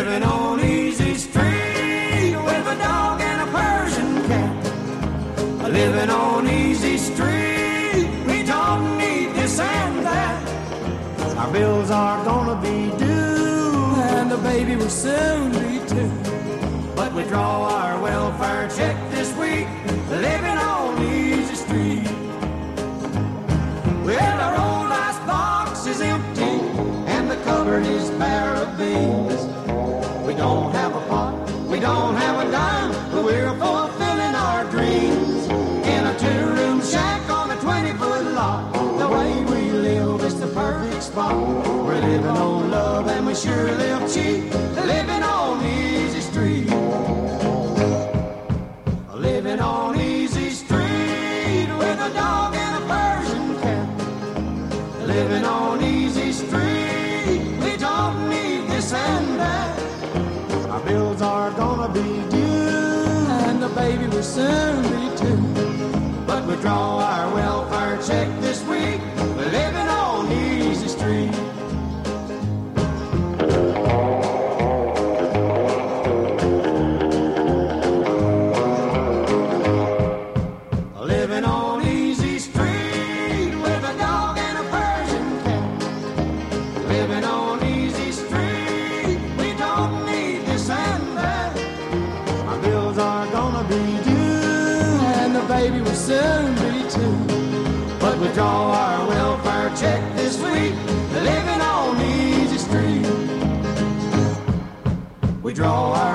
Living on Easy Street with a dog and a Persian cat. Living on Easy Street, we don't need this and that. Our bills are gonna be due, and the baby will soon be too. But we draw our welfare check don't have a pot, we don't have a dime, but we're fulfilling our dreams. In a two-room shack on a 20-foot lot, the way we live is the perfect spot. We're living on love, and we sure live cheap, living on Easy Street. Living on Easy Street with a dog and a Persian cat. Living on Easy Street, bills are gonna be due, and the baby will soon be too. But we draw our welfare soon be too, But we draw our welfare check this week, living on Easy Street. We draw our